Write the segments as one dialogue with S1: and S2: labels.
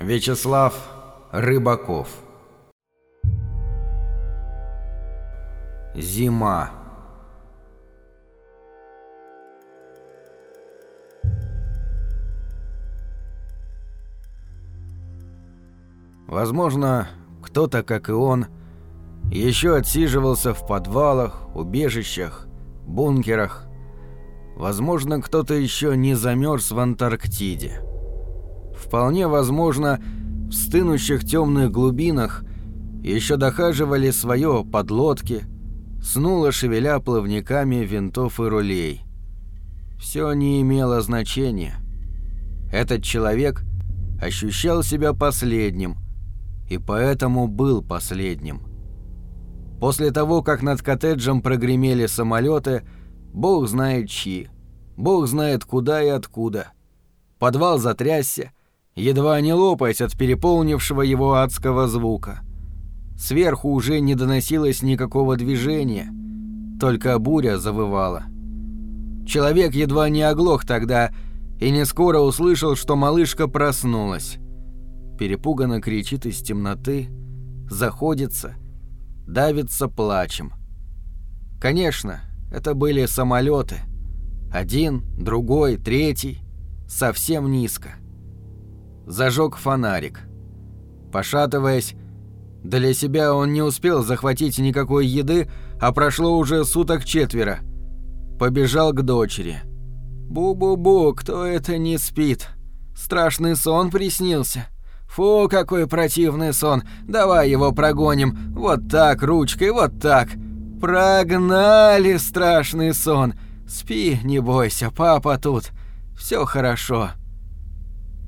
S1: Вячеслав Рыбаков Зима Возможно, кто-то, как и он, еще отсиживался в подвалах, убежищах, бункерах. Возможно, кто-то еще не замерз в Антарктиде. Вполне возможно, в стынущих темных глубинах еще дохаживали свое подлодки, снуло шевеля плавниками винтов и рулей. Все не имело значения. Этот человек ощущал себя последним, и поэтому был последним. После того, как над коттеджем прогремели самолеты, бог знает чьи, бог знает куда и откуда. Подвал затрясся, едва не лопаясь от переполнившего его адского звука. Сверху уже не доносилось никакого движения, только буря завывала. Человек едва не оглох тогда и не скоро услышал, что малышка проснулась. Перепуганно кричит из темноты, заходится, давится плачем. Конечно, это были самолеты. Один, другой, третий, совсем низко зажег фонарик. Пошатываясь, для себя он не успел захватить никакой еды, а прошло уже суток четверо. Побежал к дочери. «Бу-бу-бу, кто это не спит? Страшный сон приснился. Фу, какой противный сон. Давай его прогоним. Вот так, ручкой, вот так. Прогнали страшный сон. Спи, не бойся, папа тут. Все хорошо».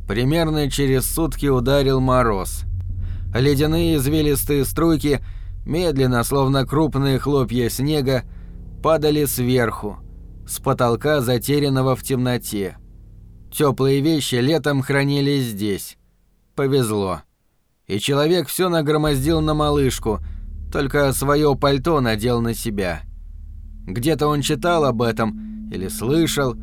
S1: Примерно через сутки ударил мороз. Ледяные извилистые струйки, медленно, словно крупные хлопья снега, падали сверху, с потолка, затерянного в темноте. Теплые вещи летом хранились здесь. Повезло. И человек все нагромоздил на малышку, только свое пальто надел на себя. Где-то он читал об этом или слышал.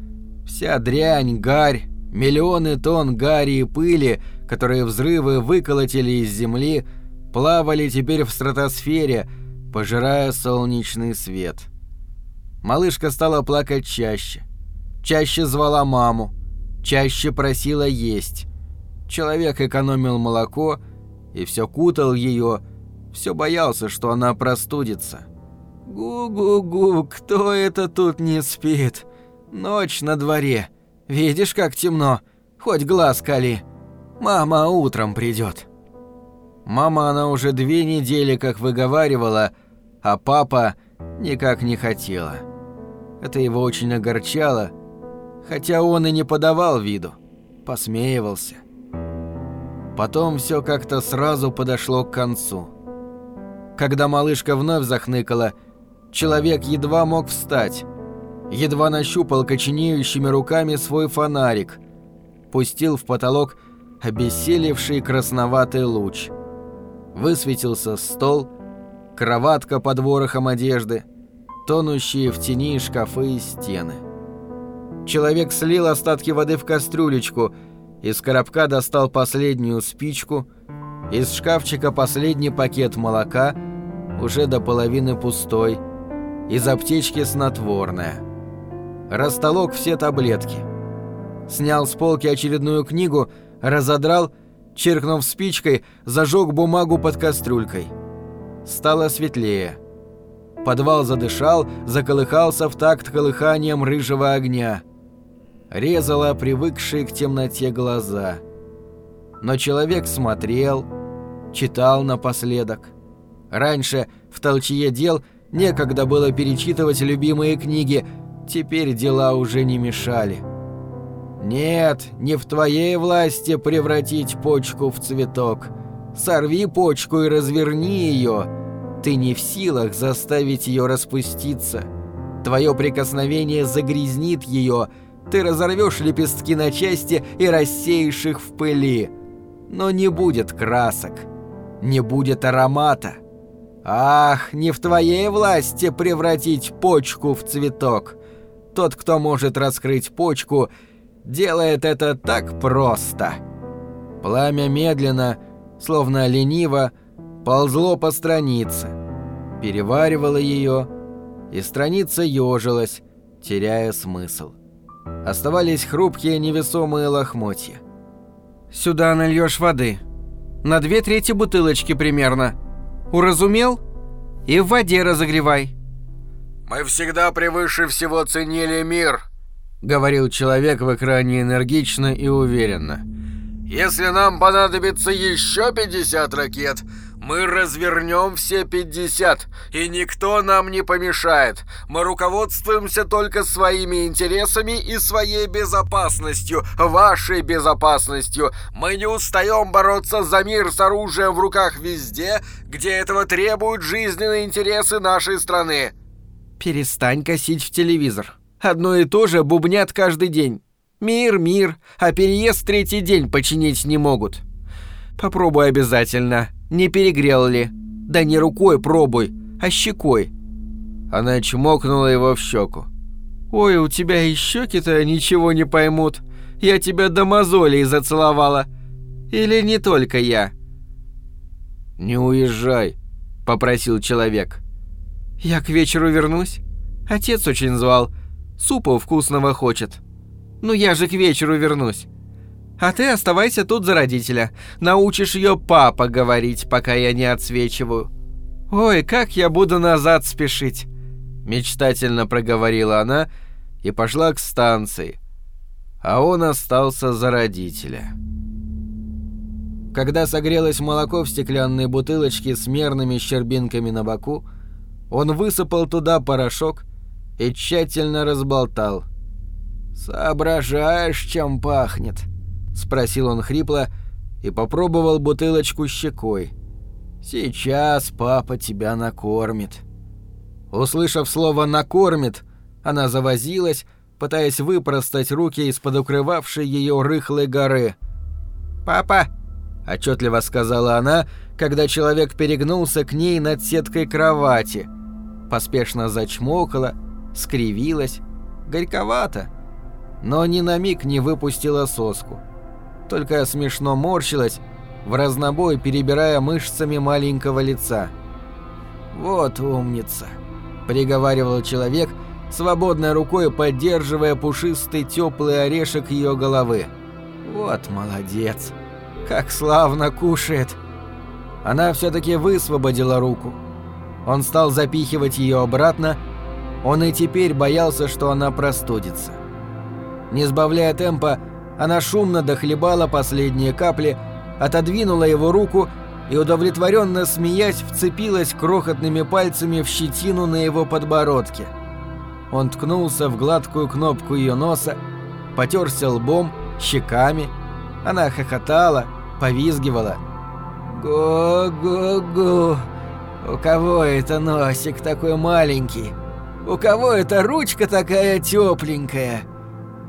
S1: Вся дрянь, гарь, Миллионы тонн гари и пыли, которые взрывы выколотили из земли, плавали теперь в стратосфере, пожирая солнечный свет. Малышка стала плакать чаще. Чаще звала маму. Чаще просила есть. Человек экономил молоко и все кутал ее, все боялся, что она простудится. «Гу-гу-гу, кто это тут не спит? Ночь на дворе». Видишь, как темно? Хоть глаз кали. Мама утром придет. Мама она уже две недели как выговаривала, а папа никак не хотела. Это его очень огорчало, хотя он и не подавал виду, посмеивался. Потом все как-то сразу подошло к концу. Когда малышка вновь захныкала, человек едва мог встать едва нащупал коченеющими руками свой фонарик, пустил в потолок обессилевший красноватый луч. Высветился стол, кроватка под ворохом одежды, тонущие в тени шкафы и стены. Человек слил остатки воды в кастрюлечку, из коробка достал последнюю спичку, из шкафчика последний пакет молока, уже до половины пустой, из аптечки снотворное растолок все таблетки. Снял с полки очередную книгу, разодрал, чиркнув спичкой, зажег бумагу под кастрюлькой. Стало светлее. Подвал задышал, заколыхался в такт колыханием рыжего огня. Резало привыкшие к темноте глаза. Но человек смотрел, читал напоследок. Раньше, в толчье дел, некогда было перечитывать любимые книги – теперь дела уже не мешали. Нет, не в твоей власти превратить почку в цветок. Сорви почку и разверни ее. Ты не в силах заставить ее распуститься. Твое прикосновение загрязнит ее. Ты разорвешь лепестки на части и рассеешь их в пыли. Но не будет красок. Не будет аромата. Ах, не в твоей власти превратить почку в цветок. Тот, кто может раскрыть почку, делает это так просто. Пламя медленно, словно лениво, ползло по странице, переваривало ее, и страница ежилась, теряя смысл. Оставались хрупкие невесомые лохмотья.
S2: «Сюда нальешь воды. На две трети бутылочки примерно. Уразумел? И в воде разогревай».
S1: «Мы всегда превыше всего ценили мир», — говорил человек в экране энергично и уверенно. «Если нам понадобится еще 50 ракет, мы развернем все 50, и никто нам не помешает. Мы руководствуемся только своими интересами и своей безопасностью, вашей безопасностью. Мы не устаем бороться за мир с оружием в руках везде, где этого требуют жизненные интересы нашей страны.
S2: Перестань косить в телевизор. Одно и то же бубнят каждый день. Мир, мир, а переезд третий день починить не могут. Попробуй обязательно. Не перегрел ли? Да не рукой пробуй, а щекой.
S1: Она чмокнула его в щеку.
S2: Ой, у тебя и щеки-то ничего не поймут. Я тебя до мозолей зацеловала. Или не только я?
S1: Не уезжай, попросил человек.
S2: Я к вечеру вернусь. Отец очень звал. Супа вкусного хочет. Ну я же к вечеру вернусь. А ты оставайся тут за родителя. Научишь ее папа говорить, пока я не отсвечиваю. Ой, как я буду назад спешить.
S1: Мечтательно проговорила она и пошла к станции. А он остался за родителя. Когда согрелось молоко в стеклянной бутылочке с мерными щербинками на боку, он высыпал туда порошок и тщательно разболтал. «Соображаешь, чем пахнет?» спросил он хрипло и попробовал бутылочку щекой. Сейчас папа тебя накормит. Услышав слово накормит, она завозилась, пытаясь выпростать руки из-под укрывавшей ее рыхлой горы. «Папа!» – отчетливо сказала она, когда человек перегнулся к ней над сеткой кровати. Поспешно зачмокала, скривилась, горьковато, но ни на миг не выпустила соску только смешно морщилась, в разнобой перебирая мышцами маленького лица. «Вот умница», — приговаривал человек, свободной рукой поддерживая пушистый теплый орешек ее головы. «Вот молодец! Как славно кушает!» Она все-таки высвободила руку. Он стал запихивать ее обратно, он и теперь боялся, что она простудится. Не сбавляя темпа, она шумно дохлебала последние капли, отодвинула его руку и, удовлетворенно смеясь, вцепилась крохотными пальцами в щетину на его подбородке. Он ткнулся в гладкую кнопку ее носа, потерся лбом, щеками. Она хохотала, повизгивала. «Го-го-го! У кого это носик такой маленький? У кого эта ручка такая тепленькая?»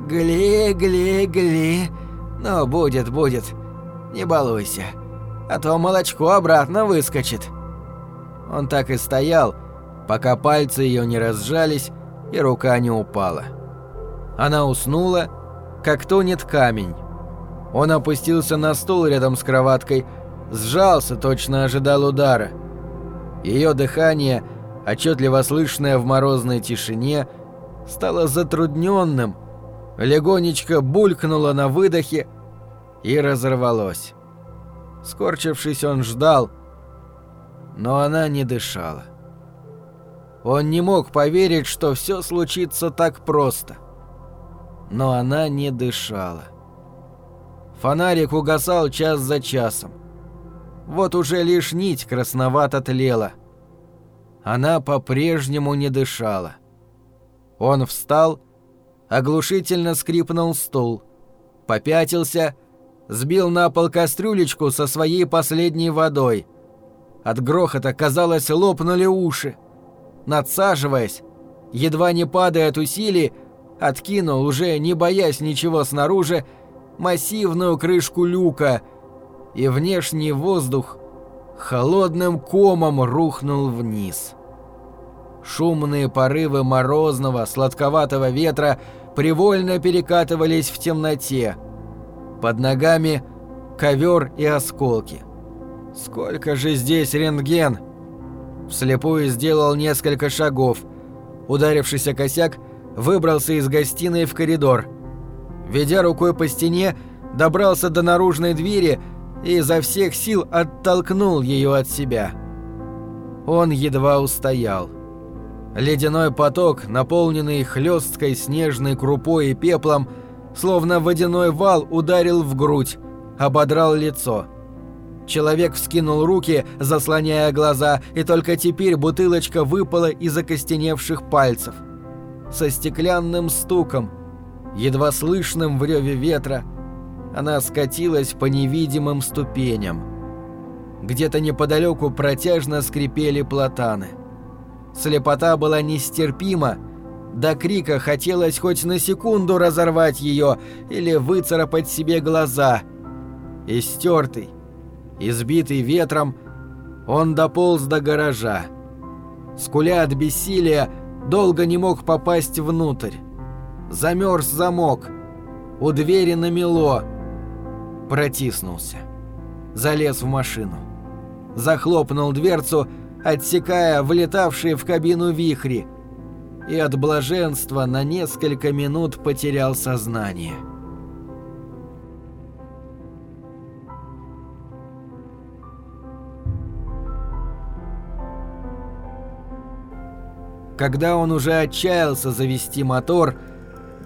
S1: «Гли, гли, гли. Ну, будет, будет. Не балуйся. А то молочко обратно выскочит». Он так и стоял, пока пальцы ее не разжались и рука не упала. Она уснула, как тонет камень. Он опустился на стул рядом с кроваткой, сжался, точно ожидал удара. Ее дыхание, отчетливо слышное в морозной тишине, стало затрудненным, легонечко булькнуло на выдохе и разорвалось. Скорчившись, он ждал, но она не дышала. Он не мог поверить, что все случится так просто. Но она не дышала. Фонарик угасал час за часом. Вот уже лишь нить красновато тлела. Она по-прежнему не дышала. Он встал оглушительно скрипнул стул, попятился, сбил на пол кастрюлечку со своей последней водой. От грохота, казалось, лопнули уши. Надсаживаясь, едва не падая от усилий, откинул, уже не боясь ничего снаружи, массивную крышку люка, и внешний воздух холодным комом рухнул вниз. Шумные порывы морозного, сладковатого ветра привольно перекатывались в темноте. Под ногами ковер и осколки. Сколько же здесь рентген? Вслепую сделал несколько шагов. Ударившись о косяк, выбрался из гостиной в коридор. Ведя рукой по стене, добрался до наружной двери и изо всех сил оттолкнул ее от себя. Он едва устоял. Ледяной поток, наполненный хлесткой снежной крупой и пеплом, словно водяной вал ударил в грудь, ободрал лицо. Человек вскинул руки, заслоняя глаза, и только теперь бутылочка выпала из окостеневших пальцев. Со стеклянным стуком, едва слышным в реве ветра, она скатилась по невидимым ступеням. Где-то неподалеку протяжно скрипели платаны. Слепота была нестерпима, до крика хотелось хоть на секунду разорвать ее или выцарапать себе глаза. Истертый, Избитый ветром, он дополз до гаража. Скуля от бессилия, долго не мог попасть внутрь. Замерз замок. У двери намело. Протиснулся. Залез в машину. Захлопнул дверцу, отсекая влетавшие в кабину вихри. И от блаженства на несколько минут потерял сознание. Когда он уже отчаялся завести мотор,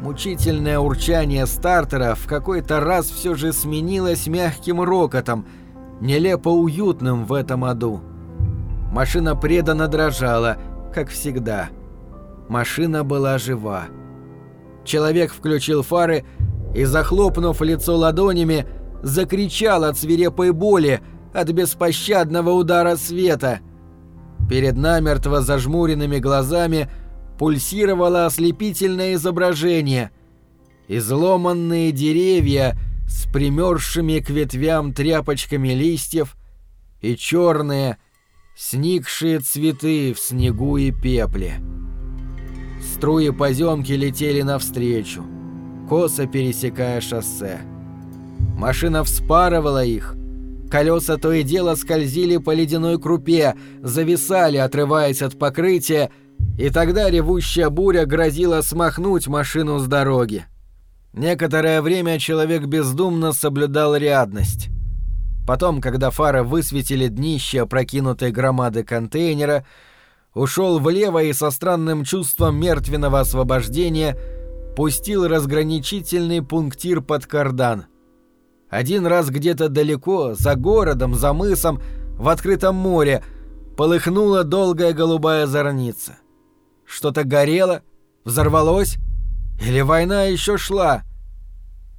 S1: мучительное урчание стартера в какой-то раз все же сменилось мягким рокотом, нелепо уютным в этом аду. Машина преданно дрожала, как всегда. Машина была жива. Человек включил фары и, захлопнув лицо ладонями, закричал от свирепой боли, от беспощадного удара света — Перед намертво зажмуренными глазами пульсировало ослепительное изображение. Изломанные деревья с примерзшими к ветвям тряпочками листьев и черные, сникшие цветы в снегу и пепле. Струи поземки летели навстречу, косо пересекая шоссе. Машина вспарывала их — Колеса то и дело скользили по ледяной крупе, зависали, отрываясь от покрытия, и тогда ревущая буря грозила смахнуть машину с дороги. Некоторое время человек бездумно соблюдал рядность. Потом, когда фары высветили днище опрокинутой громады контейнера, ушел влево и со странным чувством мертвенного освобождения пустил разграничительный пунктир под кардан — один раз где-то далеко, за городом, за мысом, в открытом море, полыхнула долгая голубая зорница. Что-то горело, взорвалось, или война еще шла?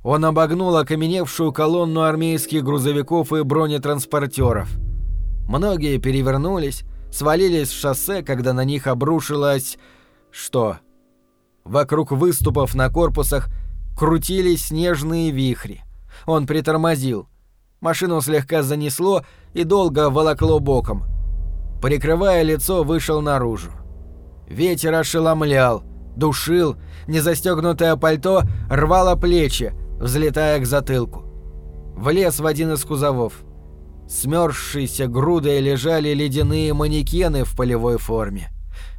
S1: Он обогнул окаменевшую колонну армейских грузовиков и бронетранспортеров. Многие перевернулись, свалились с шоссе, когда на них обрушилось... Что? Вокруг выступов на корпусах крутились снежные вихри. Он притормозил. Машину слегка занесло и долго волокло боком. Прикрывая лицо, вышел наружу. Ветер ошеломлял, душил, незастегнутое пальто рвало плечи, взлетая к затылку. Влез в один из кузовов. Смёрзшиеся грудой лежали ледяные манекены в полевой форме.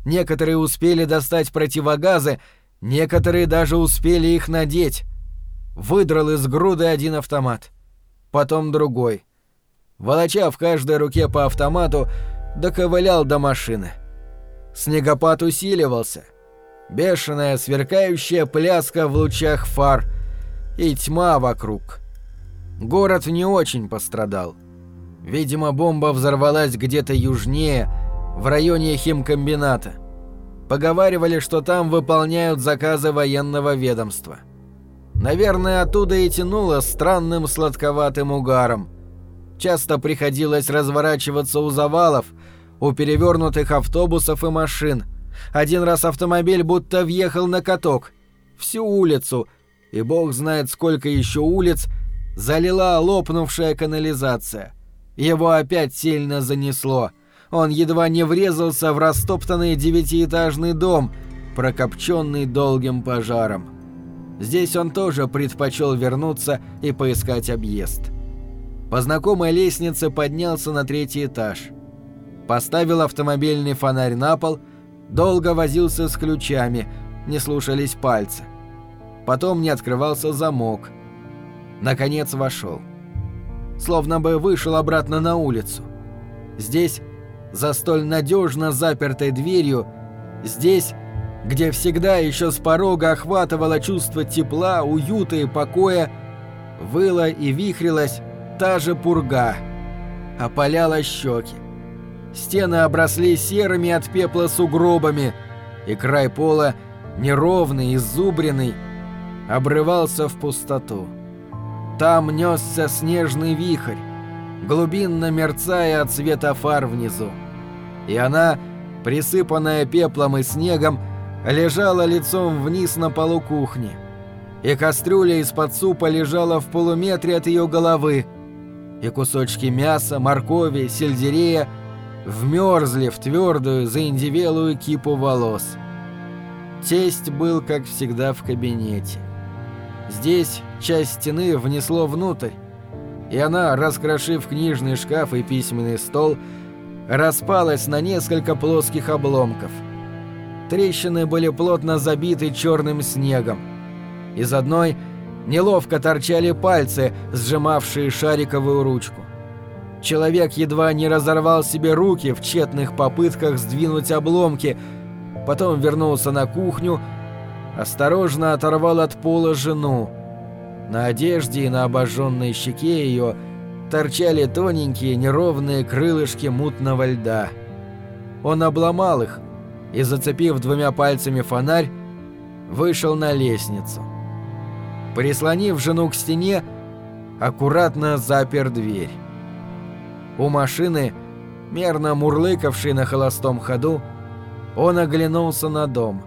S1: Некоторые успели достать противогазы, некоторые даже успели их надеть выдрал из груды один автомат, потом другой. Волоча в каждой руке по автомату, доковылял до машины. Снегопад усиливался. Бешеная, сверкающая пляска в лучах фар и тьма вокруг. Город не очень пострадал. Видимо, бомба взорвалась где-то южнее, в районе химкомбината. Поговаривали, что там выполняют заказы военного ведомства. Наверное, оттуда и тянуло странным сладковатым угаром. Часто приходилось разворачиваться у завалов, у перевернутых автобусов и машин. Один раз автомобиль будто въехал на каток. Всю улицу, и бог знает сколько еще улиц, залила лопнувшая канализация. Его опять сильно занесло. Он едва не врезался в растоптанный девятиэтажный дом, прокопченный долгим пожаром. Здесь он тоже предпочел вернуться и поискать объезд. По знакомой лестнице поднялся на третий этаж. Поставил автомобильный фонарь на пол, долго возился с ключами, не слушались пальцы. Потом не открывался замок. Наконец вошел. Словно бы вышел обратно на улицу. Здесь, за столь надежно запертой дверью, здесь, где всегда еще с порога охватывало чувство тепла, уюта и покоя, выла и вихрилась та же пурга, опаляла щеки. Стены обросли серыми от пепла сугробами, и край пола, неровный, изубренный, обрывался в пустоту. Там несся снежный вихрь, глубинно мерцая от света фар внизу. И она, присыпанная пеплом и снегом, лежала лицом вниз на полу кухни. И кастрюля из-под супа лежала в полуметре от ее головы, и кусочки мяса, моркови, сельдерея вмерзли в твердую, заиндивелую кипу волос. Тесть был, как всегда, в кабинете. Здесь часть стены внесло внутрь, и она, раскрошив книжный шкаф и письменный стол, распалась на несколько плоских обломков. Трещины были плотно забиты черным снегом. Из одной неловко торчали пальцы, сжимавшие шариковую ручку. Человек едва не разорвал себе руки в тщетных попытках сдвинуть обломки, потом вернулся на кухню, осторожно оторвал от пола жену. На одежде и на обожженной щеке ее торчали тоненькие неровные крылышки мутного льда. Он обломал их и, зацепив двумя пальцами фонарь, вышел на лестницу. Прислонив жену к стене, аккуратно запер дверь. У машины, мерно мурлыкавшей на холостом ходу, он оглянулся на дом.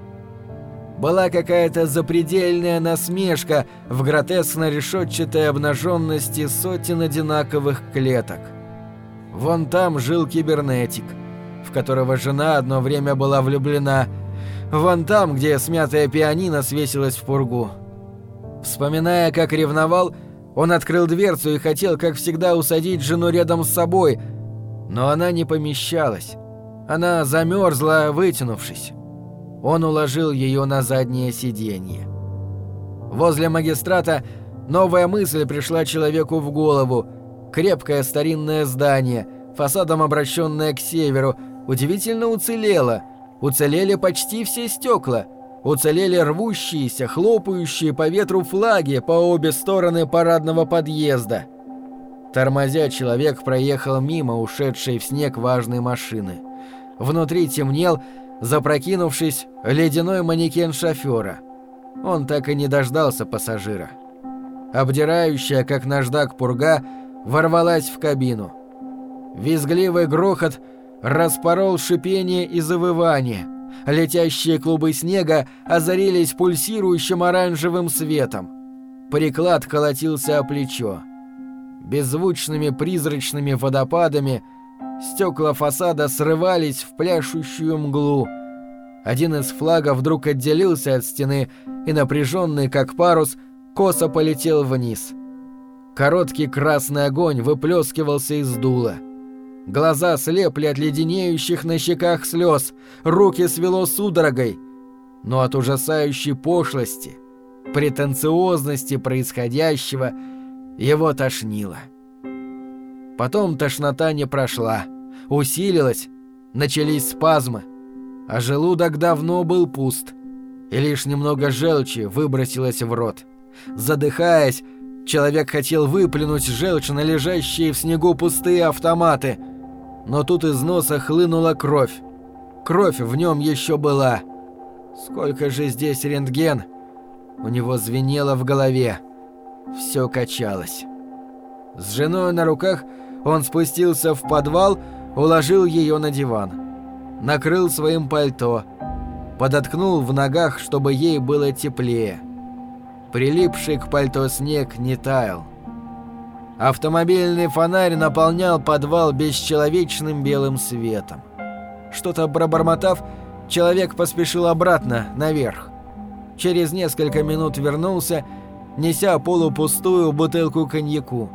S1: Была какая-то запредельная насмешка в гротескно-решетчатой обнаженности сотен одинаковых клеток. Вон там жил кибернетик, в которого жена одно время была влюблена. Вон там, где смятая пианино свесилась в пургу. Вспоминая, как ревновал, он открыл дверцу и хотел, как всегда, усадить жену рядом с собой, но она не помещалась. Она замерзла, вытянувшись. Он уложил ее на заднее сиденье. Возле магистрата новая мысль пришла человеку в голову. Крепкое старинное здание, фасадом обращенное к северу, удивительно уцелело. Уцелели почти все стекла – Уцелели рвущиеся, хлопающие по ветру флаги по обе стороны парадного подъезда. Тормозя, человек проехал мимо ушедшей в снег важной машины. Внутри темнел, запрокинувшись, ледяной манекен шофера. Он так и не дождался пассажира. Обдирающая, как наждак пурга, ворвалась в кабину. Визгливый грохот распорол шипение и завывание – Летящие клубы снега озарились пульсирующим оранжевым светом. Приклад колотился о плечо. Беззвучными призрачными водопадами стекла фасада срывались в пляшущую мглу. Один из флагов вдруг отделился от стены и, напряженный как парус, косо полетел вниз. Короткий красный огонь выплескивался из дула. Глаза слепли от леденеющих на щеках слез, руки свело судорогой. Но от ужасающей пошлости, претенциозности происходящего его тошнило. Потом тошнота не прошла, усилилась, начались спазмы, а желудок давно был пуст, и лишь немного желчи выбросилось в рот. Задыхаясь, человек хотел выплюнуть желчь на лежащие в снегу пустые автоматы — но тут из носа хлынула кровь. Кровь в нем еще была. Сколько же здесь рентген? У него звенело в голове. Все качалось. С женой на руках он спустился в подвал, уложил ее на диван. Накрыл своим пальто. Подоткнул в ногах, чтобы ей было теплее. Прилипший к пальто снег не таял. Автомобильный фонарь наполнял подвал бесчеловечным белым светом. Что-то пробормотав, человек поспешил обратно, наверх. Через несколько минут вернулся, неся полупустую бутылку коньяку.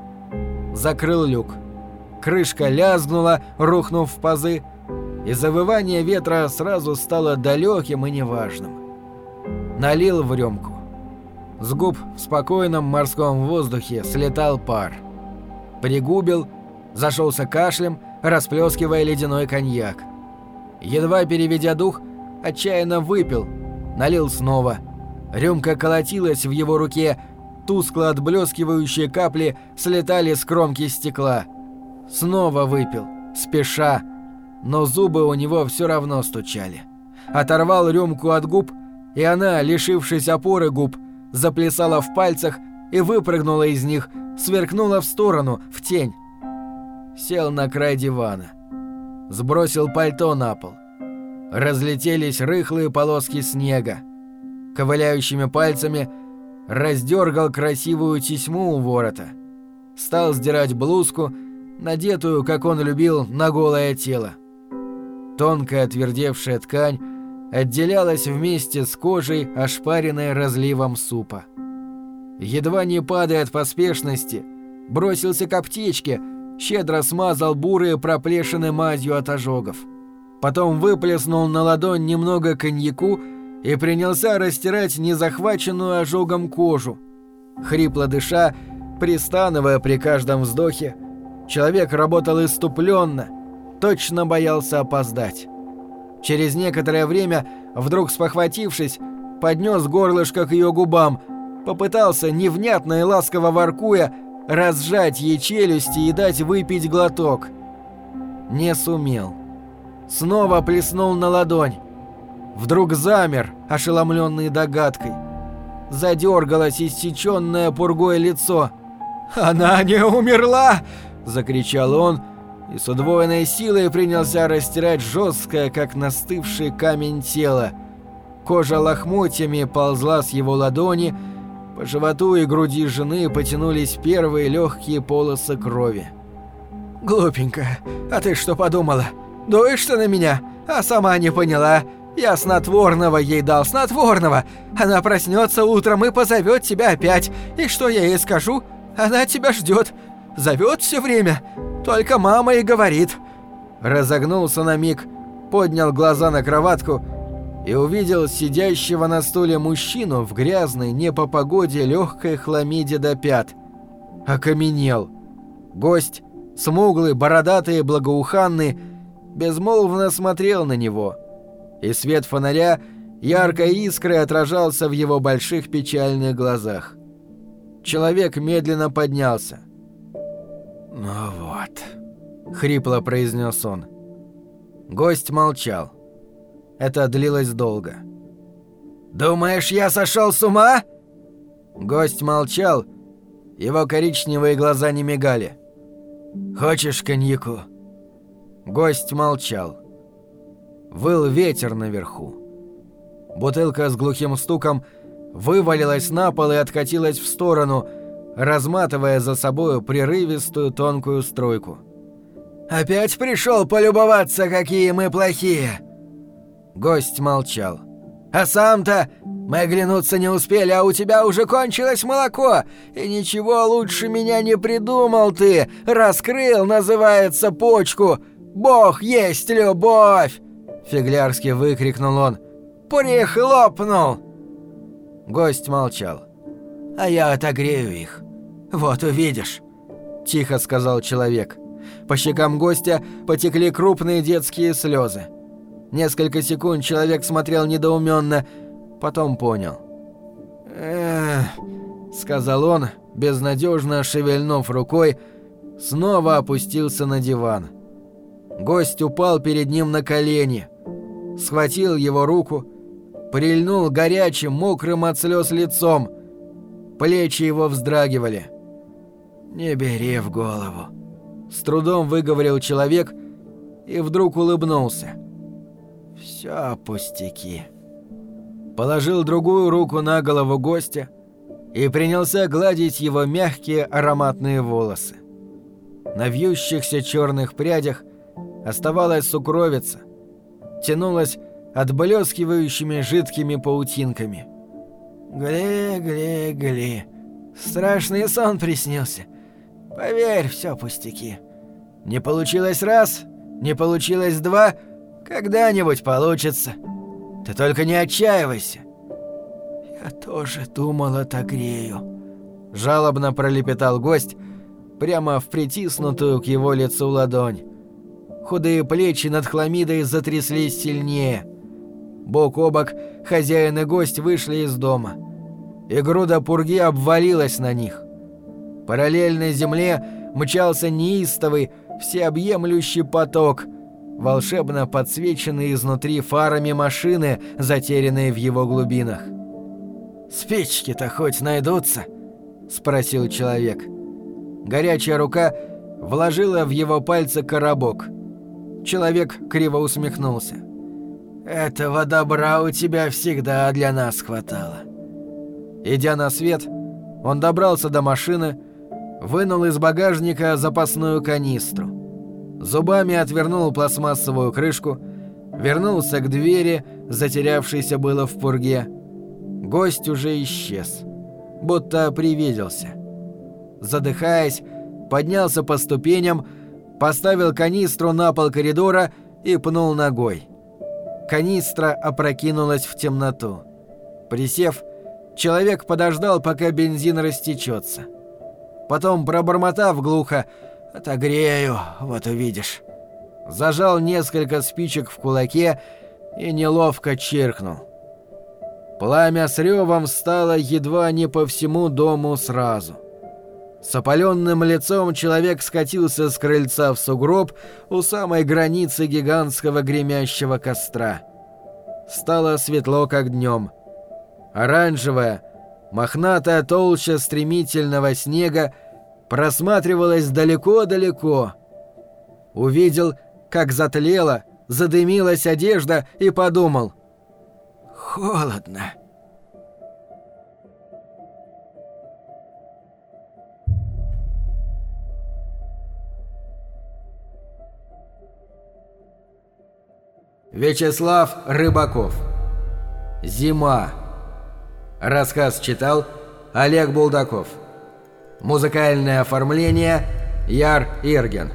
S1: закрыл люк. Крышка лязгнула, рухнув в пазы, и завывание ветра сразу стало далеким и неважным. Налил в рюмку. С губ в спокойном морском воздухе слетал пар. Пригубил, зашелся кашлем, расплескивая ледяной коньяк. Едва переведя дух, отчаянно выпил, налил снова. Рюмка колотилась в его руке, тускло отблескивающие капли слетали с кромки стекла. Снова выпил, спеша, но зубы у него все равно стучали. Оторвал рюмку от губ, и она, лишившись опоры губ, заплясала в пальцах и выпрыгнула из них, сверкнула в сторону, в тень. Сел на край дивана. Сбросил пальто на пол. Разлетелись рыхлые полоски снега. Ковыляющими пальцами раздергал красивую тесьму у ворота. Стал сдирать блузку, надетую, как он любил, на голое тело. Тонкая отвердевшая ткань отделялась вместе с кожей, ошпаренной разливом супа. Едва не падая от поспешности, бросился к аптечке, щедро смазал бурые проплешины мазью от ожогов. Потом выплеснул на ладонь немного коньяку и принялся растирать незахваченную ожогом кожу. Хрипло дыша, пристанывая при каждом вздохе, человек работал иступленно, точно боялся опоздать. Через некоторое время, вдруг спохватившись, поднес горлышко к ее губам, попытался, невнятно и ласково воркуя, разжать ей челюсти и дать выпить глоток. Не сумел. Снова плеснул на ладонь. Вдруг замер, ошеломленный догадкой. Задергалось иссеченное пургой лицо. «Она не умерла!» – закричал он и с удвоенной силой принялся растирать жесткое, как настывший камень тело. Кожа лохмотьями ползла с его ладони, по животу и груди жены потянулись первые легкие полосы крови. «Глупенькая, а ты что подумала? Дуешь-то на меня? А сама не поняла. Я снотворного ей дал, снотворного. Она проснется утром и позовет тебя опять. И что я ей скажу? Она тебя ждет. Зовет все время. Только мама и говорит». Разогнулся на миг, поднял глаза на кроватку и увидел сидящего на стуле мужчину в грязной, не по погоде, легкой хламиде до пят. Окаменел. Гость, смуглый, бородатый благоуханный, безмолвно смотрел на него, и свет фонаря яркой искрой отражался в его больших печальных глазах. Человек медленно поднялся. «Ну вот», — хрипло произнес он. Гость молчал. Это длилось долго. «Думаешь, я сошел с ума?» Гость молчал, его коричневые глаза не мигали. «Хочешь коньяку?» Гость молчал. Выл ветер наверху. Бутылка с глухим стуком вывалилась на пол и откатилась в сторону, разматывая за собою прерывистую тонкую стройку. «Опять пришел полюбоваться, какие мы плохие!» Гость молчал. «А сам-то мы оглянуться не успели, а у тебя уже кончилось молоко, и ничего лучше меня не придумал ты! Раскрыл, называется, почку! Бог есть любовь!» Фиглярски выкрикнул он. «Прихлопнул!» Гость молчал. «А я отогрею их. Вот увидишь», — тихо сказал человек. По щекам гостя потекли крупные детские слезы. Несколько секунд человек смотрел недоуменно, потом понял. «Эх», — сказал он, безнадежно шевельнув рукой, снова опустился на диван. Гость упал перед ним на колени, схватил его руку, прильнул горячим, мокрым от слез лицом. Плечи его вздрагивали. «Не бери в голову», — с трудом выговорил человек и вдруг улыбнулся. «Все пустяки». Положил другую руку на голову гостя и принялся гладить его мягкие ароматные волосы. На вьющихся черных прядях оставалась сукровица, тянулась отблескивающими жидкими паутинками. «Гли, гли, гли, страшный сон приснился. Поверь, все пустяки. Не получилось раз, не получилось два, когда-нибудь получится. Ты только не отчаивайся. Я тоже думал о Тагрею. Жалобно пролепетал гость прямо в притиснутую к его лицу ладонь. Худые плечи над хламидой затряслись сильнее. Бок о бок хозяин и гость вышли из дома. И груда пурги обвалилась на них. Параллельно земле мчался неистовый, всеобъемлющий поток, волшебно подсвеченный изнутри фарами машины, затерянные в его глубинах. «Спички-то хоть найдутся?» — спросил человек. Горячая рука вложила в его пальцы коробок. Человек криво усмехнулся. «Этого добра у тебя всегда для нас хватало». Идя на свет, он добрался до машины, вынул из багажника запасную канистру. Зубами отвернул пластмассовую крышку, вернулся к двери, затерявшейся было в пурге. Гость уже исчез, будто привиделся. Задыхаясь, поднялся по ступеням, поставил канистру на пол коридора и пнул ногой. Канистра опрокинулась в темноту. Присев, человек подождал, пока бензин растечется. Потом, пробормотав глухо «Отогрею, вот увидишь», зажал несколько спичек в кулаке и неловко чиркнул. Пламя с ревом стало едва не по всему дому сразу. С опаленным лицом человек скатился с крыльца в сугроб у самой границы гигантского гремящего костра. Стало светло, как днем. Оранжевая, Мохнатая толща стремительного снега просматривалась далеко-далеко. Увидел, как затлела, задымилась одежда и подумал. «Холодно». Вячеслав Рыбаков. Зима. Рассказ читал Олег Булдаков. Музыкальное оформление Яр Ирген.